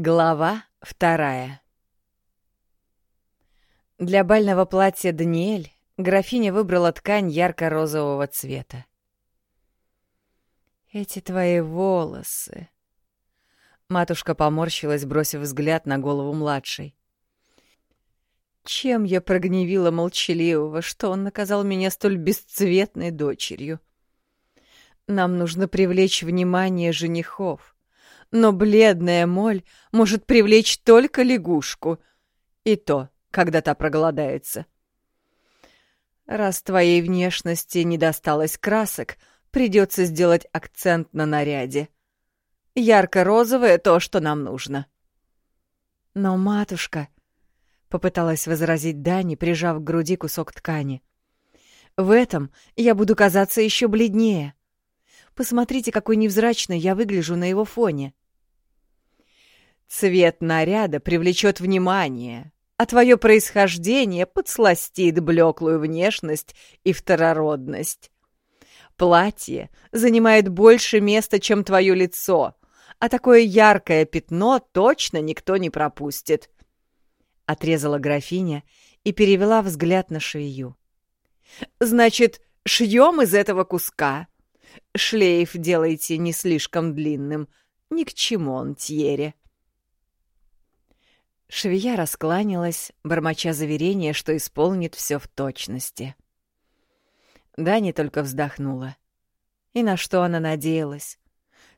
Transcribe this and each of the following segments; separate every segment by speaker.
Speaker 1: Глава вторая Для бального платья Даниэль графиня выбрала ткань ярко-розового цвета. «Эти твои волосы...» Матушка поморщилась, бросив взгляд на голову младшей. «Чем я прогневила молчаливого, что он наказал меня столь бесцветной дочерью? Нам нужно привлечь внимание женихов» но бледная моль может привлечь только лягушку. И то, когда та проголодается. Раз твоей внешности не досталось красок, придется сделать акцент на наряде. Ярко-розовое — то, что нам нужно. Но, матушка, — попыталась возразить Дани, прижав к груди кусок ткани, — в этом я буду казаться еще бледнее. Посмотрите, какой невзрачной я выгляжу на его фоне. Цвет наряда привлечет внимание, а твое происхождение подсластит блеклую внешность и второродность. Платье занимает больше места, чем твое лицо, а такое яркое пятно точно никто не пропустит. Отрезала графиня и перевела взгляд на швею. Значит, шьем из этого куска. Шлейф делайте не слишком длинным, ни к чему он, Тьере. Швея раскланялась, бормоча заверение, что исполнит все в точности. Дани только вздохнула. И на что она надеялась?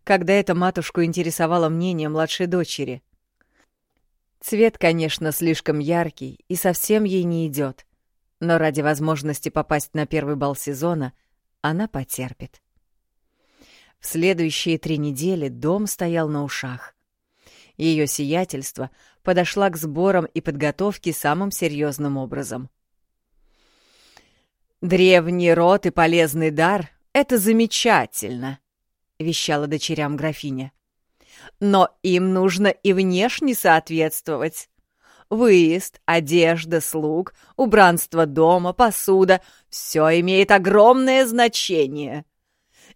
Speaker 1: Когда эта матушку интересовало мнение младшей дочери. Цвет, конечно, слишком яркий и совсем ей не идет, но ради возможности попасть на первый бал сезона она потерпит. В следующие три недели дом стоял на ушах. Ее сиятельство подошла к сборам и подготовке самым серьезным образом. «Древний род и полезный дар — это замечательно», — вещала дочерям графиня. «Но им нужно и внешне соответствовать. Выезд, одежда, слуг, убранство дома, посуда — все имеет огромное значение.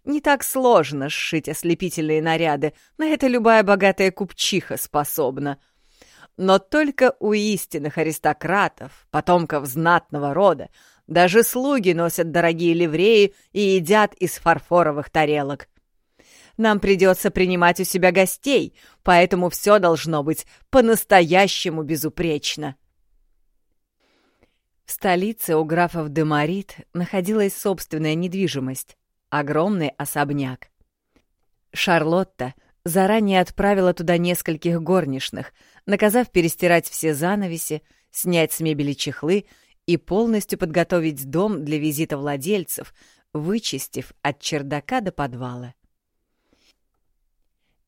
Speaker 1: Не так сложно сшить ослепительные наряды, на это любая богатая купчиха способна. Но только у истинных аристократов, потомков знатного рода, даже слуги носят дорогие ливреи и едят из фарфоровых тарелок. Нам придется принимать у себя гостей, поэтому все должно быть по-настоящему безупречно. В столице у графов Демарит находилась собственная недвижимость огромный особняк. Шарлотта заранее отправила туда нескольких горничных, наказав перестирать все занавеси, снять с мебели чехлы и полностью подготовить дом для визита владельцев, вычистив от чердака до подвала.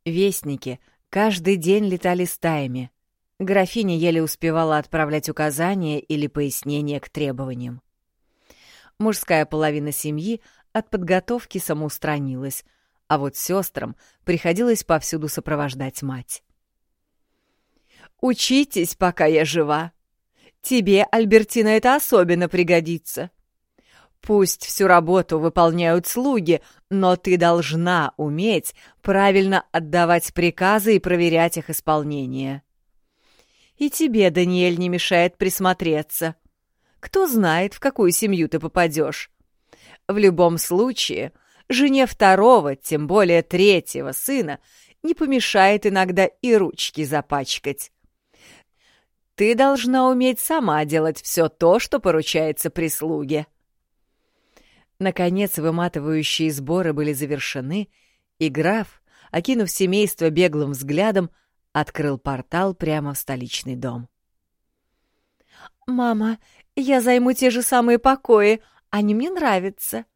Speaker 1: Вестники каждый день летали стаями. Графиня еле успевала отправлять указания или пояснения к требованиям. Мужская половина семьи от подготовки самоустранилась, а вот сестрам приходилось повсюду сопровождать мать. «Учитесь, пока я жива. Тебе, Альбертина, это особенно пригодится. Пусть всю работу выполняют слуги, но ты должна уметь правильно отдавать приказы и проверять их исполнение. И тебе, Даниэль, не мешает присмотреться. Кто знает, в какую семью ты попадешь. В любом случае, жене второго, тем более третьего сына, не помешает иногда и ручки запачкать. Ты должна уметь сама делать все то, что поручается прислуге. Наконец, выматывающие сборы были завершены, и граф, окинув семейство беглым взглядом, открыл портал прямо в столичный дом. «Мама, я займу те же самые покои, они мне нравятся».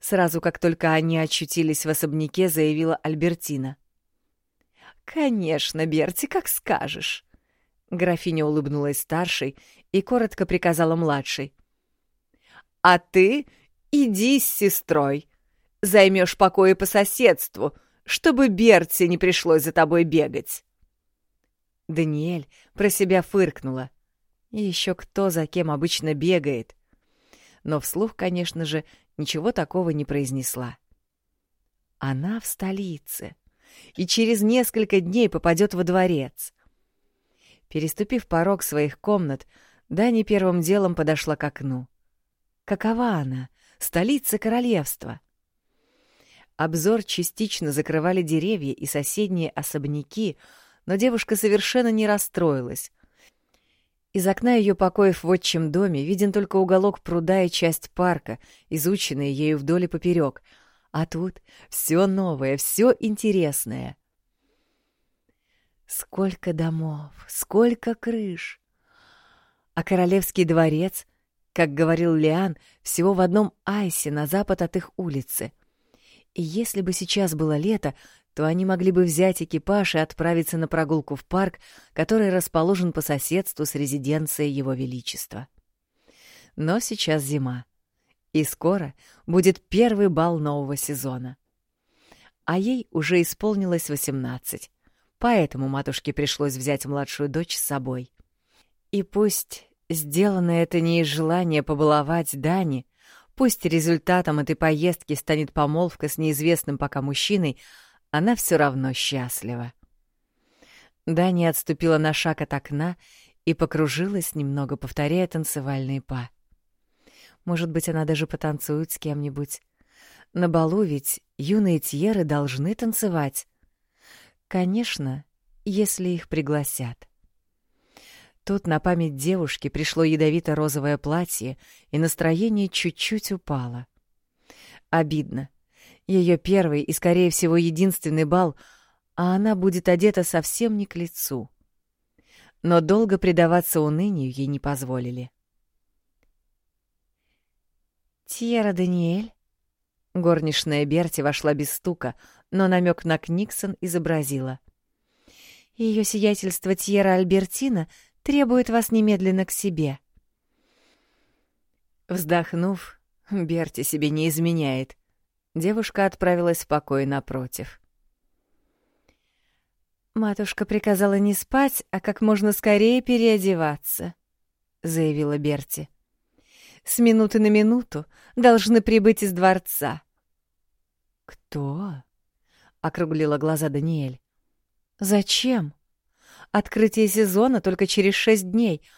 Speaker 1: Сразу как только они очутились в особняке, заявила Альбертина. «Конечно, Берти, как скажешь». Графиня улыбнулась старшей и коротко приказала младшей. «А ты иди с сестрой. Займешь покои по соседству, чтобы Берти не пришлось за тобой бегать». Даниэль про себя фыркнула. Еще кто за кем обычно бегает но вслух, конечно же, ничего такого не произнесла. Она в столице. и через несколько дней попадет во дворец. Переступив порог своих комнат, Дани первым делом подошла к окну. Какова она, столица королевства? Обзор частично закрывали деревья и соседние особняки, но девушка совершенно не расстроилась. Из окна ее покоев в отчим доме виден только уголок пруда и часть парка, изученные ею вдоль и поперек. А тут все новое, все интересное. Сколько домов, сколько крыш! А королевский дворец, как говорил Лиан, всего в одном айсе на запад от их улицы. И если бы сейчас было лето, то они могли бы взять экипаж и отправиться на прогулку в парк, который расположен по соседству с резиденцией Его Величества. Но сейчас зима, и скоро будет первый бал нового сезона. А ей уже исполнилось восемнадцать, поэтому матушке пришлось взять младшую дочь с собой. И пусть сделано это не из желания побаловать Дани, пусть результатом этой поездки станет помолвка с неизвестным пока мужчиной, она все равно счастлива. Дани отступила на шаг от окна и покружилась, немного повторяя танцевальные па. Может быть, она даже потанцует с кем-нибудь. На балу ведь юные тьеры должны танцевать. Конечно, если их пригласят. Тут на память девушки пришло ядовито-розовое платье, и настроение чуть-чуть упало. Обидно. Ее первый и, скорее всего, единственный бал, а она будет одета совсем не к лицу. Но долго предаваться унынию ей не позволили. «Тьера Даниэль?» Горничная Берти вошла без стука, но намек на Книксон изобразила. Ее сиятельство Тьера Альбертина требует вас немедленно к себе. Вздохнув, Берти себе не изменяет. Девушка отправилась в покой напротив. «Матушка приказала не спать, а как можно скорее переодеваться», — заявила Берти. «С минуты на минуту должны прибыть из дворца». «Кто?» — округлила глаза Даниэль. «Зачем? Открытие сезона только через шесть дней.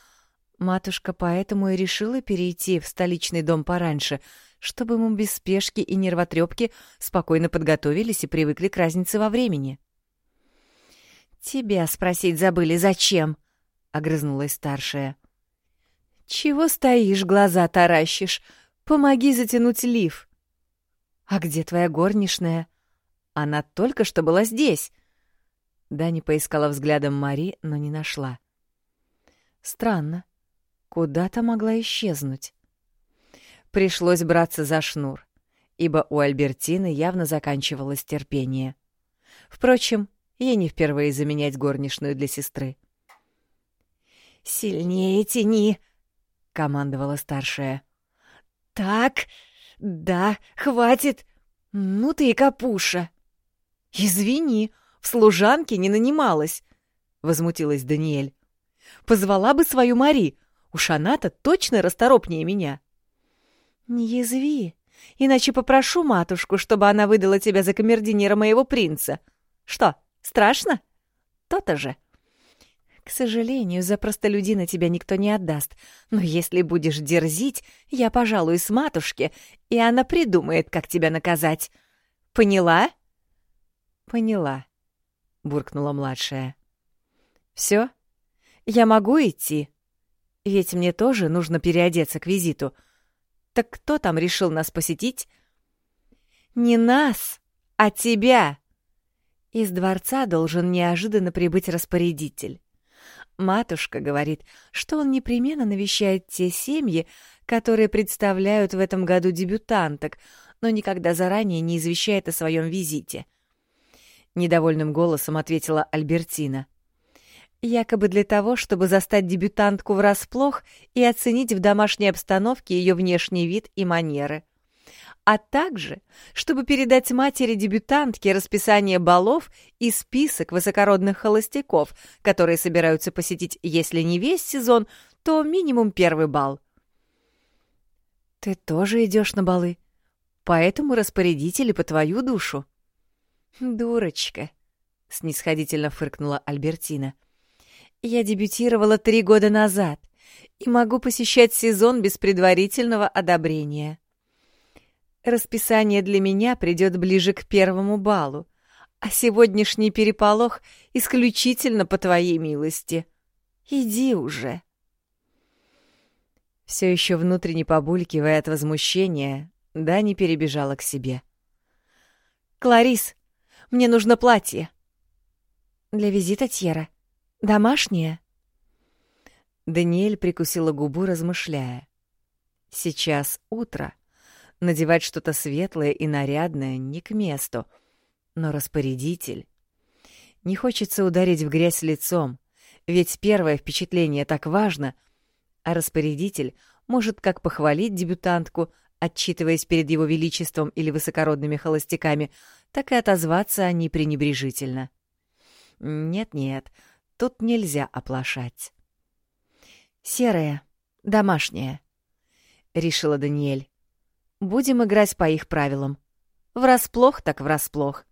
Speaker 1: Матушка поэтому и решила перейти в столичный дом пораньше — чтобы мы без спешки и нервотрепки спокойно подготовились и привыкли к разнице во времени. «Тебя спросить забыли, зачем?» — огрызнулась старшая. «Чего стоишь, глаза таращишь? Помоги затянуть лиф». «А где твоя горничная?» «Она только что была здесь». Дани поискала взглядом Мари, но не нашла. «Странно. Куда-то могла исчезнуть». Пришлось браться за шнур, ибо у Альбертины явно заканчивалось терпение. Впрочем, ей не впервые заменять горничную для сестры. «Сильнее тяни!» — командовала старшая. «Так, да, хватит! Ну ты и капуша!» «Извини, в служанке не нанималась!» — возмутилась Даниэль. «Позвала бы свою Мари, уж она-то точно расторопнее меня!» «Не язви, иначе попрошу матушку, чтобы она выдала тебя за камердинера моего принца. Что, страшно? То-то же!» «К сожалению, за простолюдина тебя никто не отдаст, но если будешь дерзить, я пожалуюсь матушке, и она придумает, как тебя наказать. Поняла?» «Поняла», — буркнула младшая. «Все? Я могу идти? Ведь мне тоже нужно переодеться к визиту». Так кто там решил нас посетить? Не нас, а тебя. Из дворца должен неожиданно прибыть распорядитель. Матушка говорит, что он непременно навещает те семьи, которые представляют в этом году дебютанток, но никогда заранее не извещает о своем визите. Недовольным голосом ответила Альбертина. Якобы для того, чтобы застать дебютантку врасплох и оценить в домашней обстановке ее внешний вид и манеры. А также, чтобы передать матери дебютантки расписание балов и список высокородных холостяков, которые собираются посетить, если не весь сезон, то минимум первый бал. «Ты тоже идешь на балы? Поэтому распорядители по твою душу?» «Дурочка», снисходительно фыркнула Альбертина. «Я дебютировала три года назад и могу посещать сезон без предварительного одобрения. Расписание для меня придет ближе к первому балу, а сегодняшний переполох исключительно по твоей милости. Иди уже». Все еще внутренне побулькивая от возмущения, Дани перебежала к себе. «Кларис, мне нужно платье!» «Для визита Тьера. Домашнее?» Даниэль прикусила губу, размышляя. «Сейчас утро. Надевать что-то светлое и нарядное не к месту. Но распорядитель... Не хочется ударить в грязь лицом, ведь первое впечатление так важно, а распорядитель может как похвалить дебютантку, отчитываясь перед его величеством или высокородными холостяками, так и отозваться о ней пренебрежительно. Нет-нет, тут нельзя оплошать. «Серая, домашняя», — решила Даниэль. «Будем играть по их правилам. Врасплох так врасплох».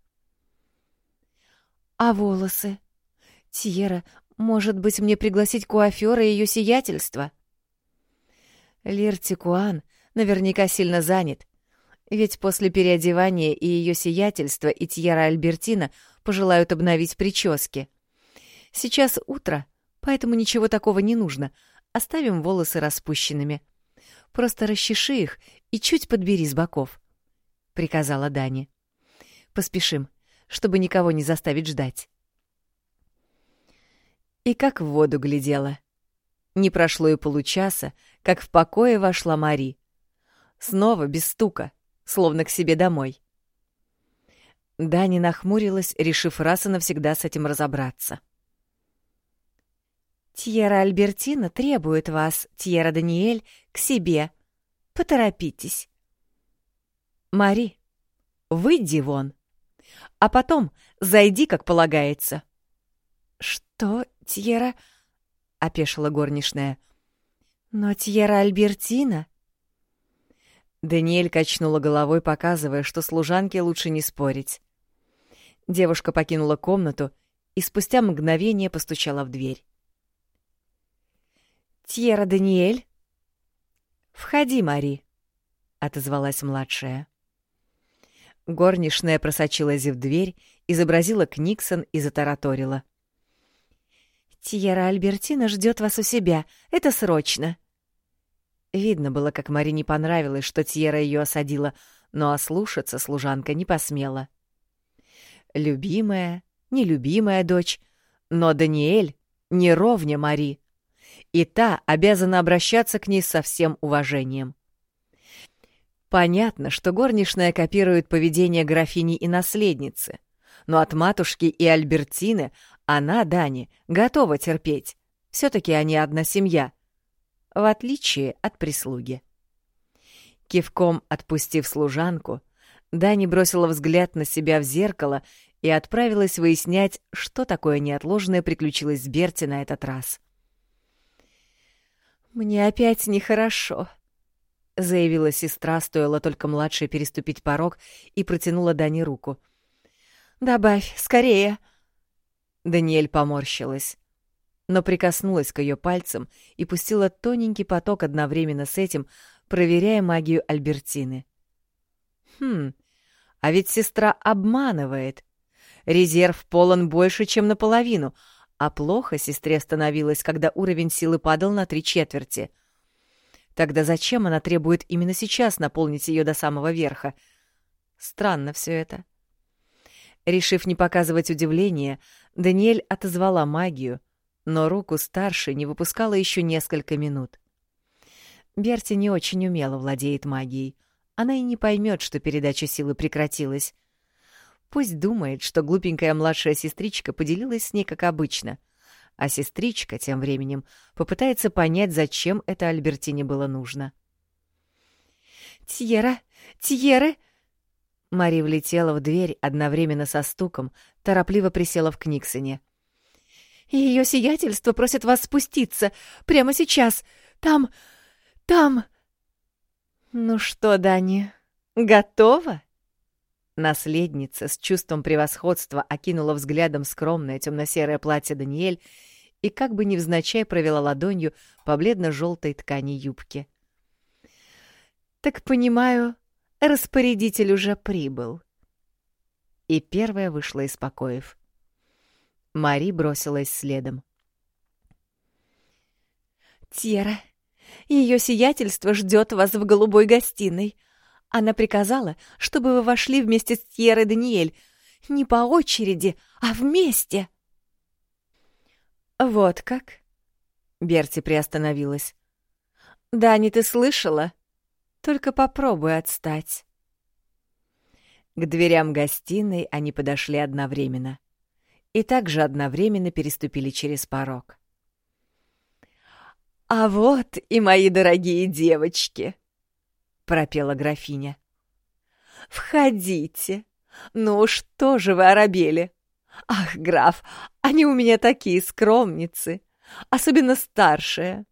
Speaker 1: «А волосы? Тьера, может быть, мне пригласить куафера и ее сиятельство?» Лир Тикуан наверняка сильно занят, ведь после переодевания и ее сиятельства и Тьера Альбертина пожелают обновить прически. Сейчас утро, поэтому ничего такого не нужно. Оставим волосы распущенными. Просто расчеши их и чуть подбери с боков, — приказала Дани. Поспешим, чтобы никого не заставить ждать. И как в воду глядела. Не прошло и получаса, как в покое вошла Мари. Снова без стука, словно к себе домой. Дани нахмурилась, решив раз и навсегда с этим разобраться. «Тьера Альбертина требует вас, Тьера Даниэль, к себе. Поторопитесь». «Мари, выйди вон, а потом зайди, как полагается». «Что, Тьера?» — опешила горничная. «Но Тьера Альбертина...» Даниэль качнула головой, показывая, что служанке лучше не спорить. Девушка покинула комнату и спустя мгновение постучала в дверь. «Тьера Даниэль?» «Входи, Мари», — отозвалась младшая. Горничная просочилась в дверь, изобразила Книксон и затараторила. «Тьера Альбертина ждет вас у себя. Это срочно». Видно было, как Мари не понравилось, что Тьера ее осадила, но ослушаться служанка не посмела. Любимая, нелюбимая дочь, но Даниэль не ровня Мари, и та обязана обращаться к ней со всем уважением. Понятно, что горничная копирует поведение графини и наследницы, но от матушки и Альбертины она, Дани, готова терпеть. Все-таки они одна семья, в отличие от прислуги. Кивком отпустив служанку, Дани бросила взгляд на себя в зеркало и отправилась выяснять, что такое неотложное приключилось с Берти на этот раз. «Мне опять нехорошо», — заявила сестра, стоило только младшей переступить порог и протянула Дани руку. «Добавь, скорее!» Даниэль поморщилась, но прикоснулась к ее пальцам и пустила тоненький поток одновременно с этим, проверяя магию Альбертины. «Хм, а ведь сестра обманывает. Резерв полон больше, чем наполовину, а плохо сестре становилось, когда уровень силы падал на три четверти. Тогда зачем она требует именно сейчас наполнить ее до самого верха? Странно все это. Решив не показывать удивления, Даниэль отозвала магию, но руку старшей не выпускала еще несколько минут. Берти не очень умело владеет магией — она и не поймет, что передача силы прекратилась. Пусть думает, что глупенькая младшая сестричка поделилась с ней как обычно, а сестричка тем временем попытается понять, зачем это Альбертине было нужно. «Тьера! Тьеры!» Мари влетела в дверь одновременно со стуком, торопливо присела в Книксоне. «Ее сиятельство просит вас спуститься! Прямо сейчас! Там... там...» «Ну что, Дани, готова?» Наследница с чувством превосходства окинула взглядом скромное темно-серое платье Даниэль и как бы невзначай провела ладонью по бледно-желтой ткани юбки. «Так понимаю, распорядитель уже прибыл». И первая вышла из покоев. Мари бросилась следом. «Тьера, ее сиятельство ждет вас в голубой гостиной. Она приказала, чтобы вы вошли вместе с Тьерой Даниэль. Не по очереди, а вместе. Вот как? Берти приостановилась. Да, не ты слышала? Только попробуй отстать. К дверям гостиной они подошли одновременно. И также одновременно переступили через порог. «А вот и мои дорогие девочки!» Пропела графиня. «Входите! Ну что же вы оробели? Ах, граф, они у меня такие скромницы, особенно старшая.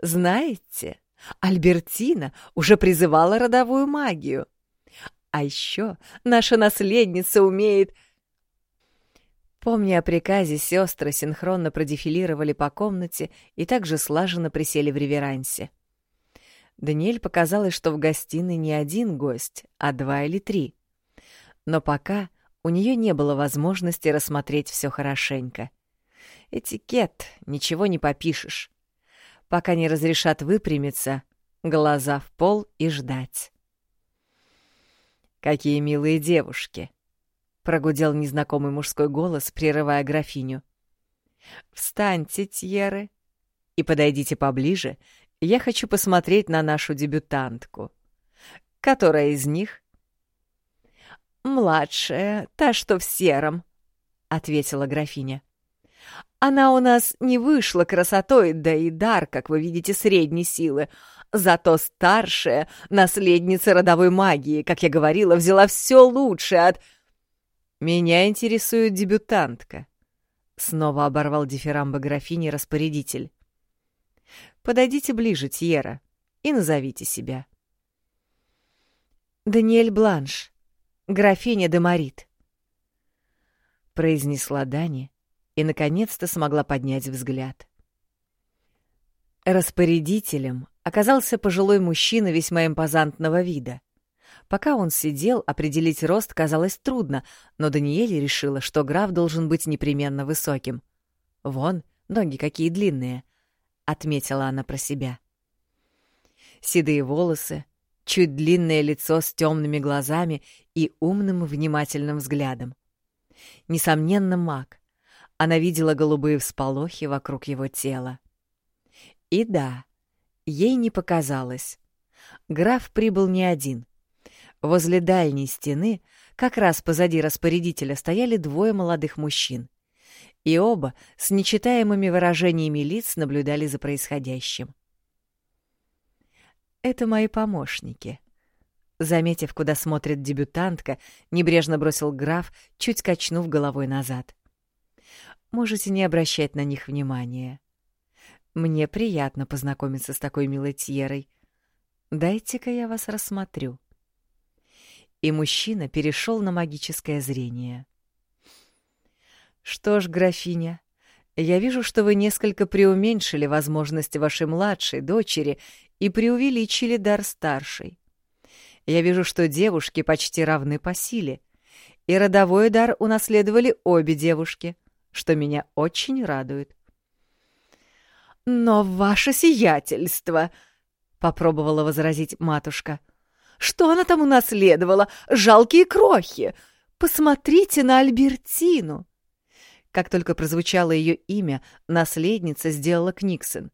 Speaker 1: Знаете, Альбертина уже призывала родовую магию. А еще наша наследница умеет...» Помня о приказе, сестры синхронно продефилировали по комнате и также слаженно присели в реверансе. — Даниэль показалось, что в гостиной не один гость, а два или три. Но пока у нее не было возможности рассмотреть все хорошенько. Этикет, ничего не попишешь. Пока не разрешат выпрямиться, глаза в пол и ждать. «Какие милые девушки!» — прогудел незнакомый мужской голос, прерывая графиню. «Встаньте, Тьеры, и подойдите поближе, я хочу посмотреть на нашу дебютантку. Которая из них? Младшая, та, что в сером, ответила графиня. Она у нас не вышла красотой, да и дар, как вы видите, средней силы. Зато старшая, наследница родовой магии, как я говорила, взяла все лучшее от... Меня интересует дебютантка. Снова оборвал дифирамбы графини распорядитель. Подойдите ближе, Тьера, и назовите себя. «Даниэль Бланш, графиня де Марит», — произнесла Дани и, наконец-то, смогла поднять взгляд. Распорядителем оказался пожилой мужчина весьма импозантного вида. Пока он сидел, определить рост казалось трудно, но Даниэль решила, что граф должен быть непременно высоким. Вон, ноги какие длинные, — отметила она про себя. Седые волосы, чуть длинное лицо с темными глазами и умным внимательным взглядом. Несомненно, маг. Она видела голубые всполохи вокруг его тела. И да, ей не показалось. Граф прибыл не один. Возле дальней стены, как раз позади распорядителя, стояли двое молодых мужчин и оба с нечитаемыми выражениями лиц наблюдали за происходящим. «Это мои помощники», — заметив, куда смотрит дебютантка, небрежно бросил граф, чуть качнув головой назад. «Можете не обращать на них внимания. Мне приятно познакомиться с такой милой Тьерой. Дайте-ка я вас рассмотрю». И мужчина перешел на магическое зрение. «Что ж, графиня, я вижу, что вы несколько преуменьшили возможности вашей младшей дочери и преувеличили дар старшей. Я вижу, что девушки почти равны по силе, и родовой дар унаследовали обе девушки, что меня очень радует». «Но ваше сиятельство!» — попробовала возразить матушка. «Что она там унаследовала? Жалкие крохи! Посмотрите на Альбертину!» Как только прозвучало ее имя, наследница сделала Книксон.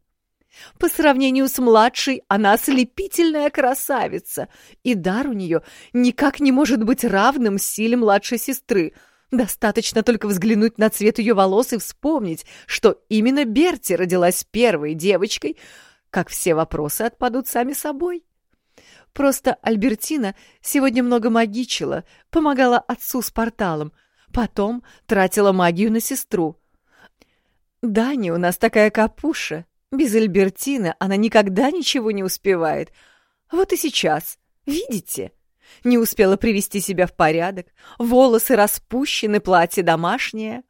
Speaker 1: По сравнению с младшей, она ослепительная красавица, и дар у нее никак не может быть равным силе младшей сестры. Достаточно только взглянуть на цвет ее волос и вспомнить, что именно Берти родилась первой девочкой, как все вопросы отпадут сами собой. Просто Альбертина сегодня много магичила, помогала отцу с порталом — Потом тратила магию на сестру. Дани у нас такая капуша. Без Альбертины она никогда ничего не успевает. Вот и сейчас. Видите? Не успела привести себя в порядок, волосы распущены, платье домашнее.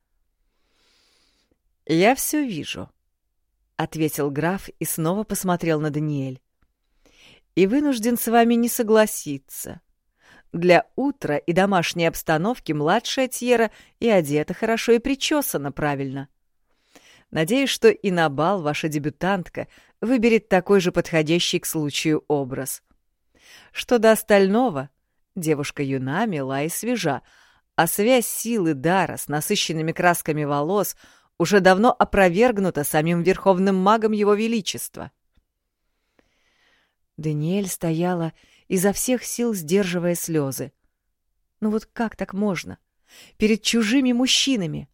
Speaker 1: «Я все вижу», — ответил граф и снова посмотрел на Даниэль. «И вынужден с вами не согласиться. Для утра и домашней обстановки младшая Тьера и одета хорошо, и причесана правильно. Надеюсь, что и на бал ваша дебютантка выберет такой же подходящий к случаю образ. Что до остального, девушка юна, мила и свежа, а связь силы дара с насыщенными красками волос уже давно опровергнута самим верховным магом его величества. Даниэль стояла, изо всех сил сдерживая слезы. Ну вот как так можно? Перед чужими мужчинами!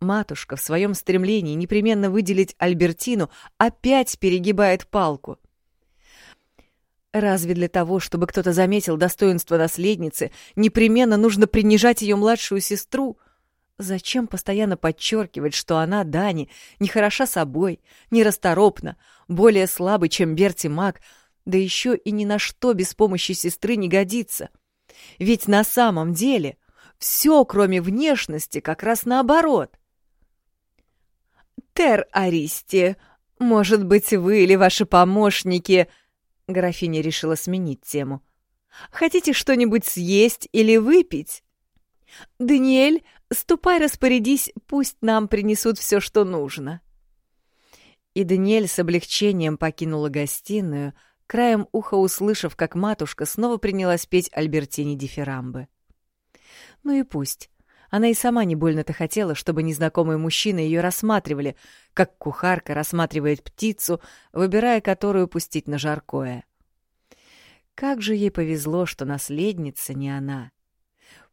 Speaker 1: Матушка в своем стремлении непременно выделить Альбертину опять перегибает палку. Разве для того, чтобы кто-то заметил достоинство наследницы, непременно нужно принижать ее младшую сестру? Зачем постоянно подчеркивать, что она, Дани, не хороша собой, нерасторопна, более слабый, чем Берти Мак, да еще и ни на что без помощи сестры не годится? Ведь на самом деле все, кроме внешности, как раз наоборот. «Тер Аристи, может быть, вы или ваши помощники...» Графиня решила сменить тему. «Хотите что-нибудь съесть или выпить?» «Даниэль, ступай распорядись, пусть нам принесут все, что нужно». И Даниэль с облегчением покинула гостиную, краем уха услышав, как матушка снова принялась петь Альбертине дифирамбы. Ну и пусть. Она и сама не больно-то хотела, чтобы незнакомые мужчины ее рассматривали, как кухарка рассматривает птицу, выбирая которую пустить на жаркое. Как же ей повезло, что наследница не она.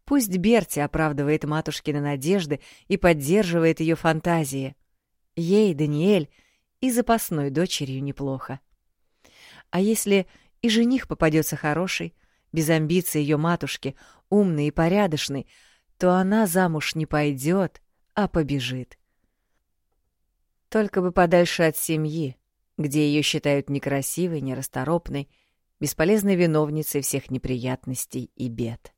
Speaker 1: Пусть Берти оправдывает матушкины надежды и поддерживает ее фантазии. Ей, Даниэль, и запасной дочерью неплохо. А если и жених попадется хороший, без амбиций ее матушки, умный и порядочный, то она замуж не пойдет, а побежит. Только бы подальше от семьи, где ее считают некрасивой, нерасторопной, бесполезной виновницей всех неприятностей и бед.